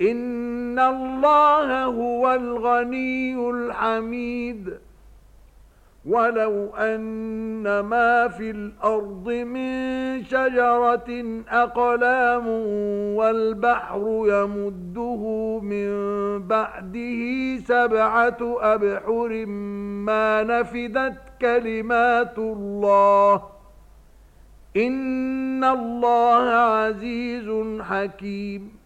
ان الله هو الغني الحميد ولو ان ما في الأرض من شجره اقلام والبحر يمده من بعده سبعه ابحر ما نفدت كلمات الله ان الله عزيز حكيم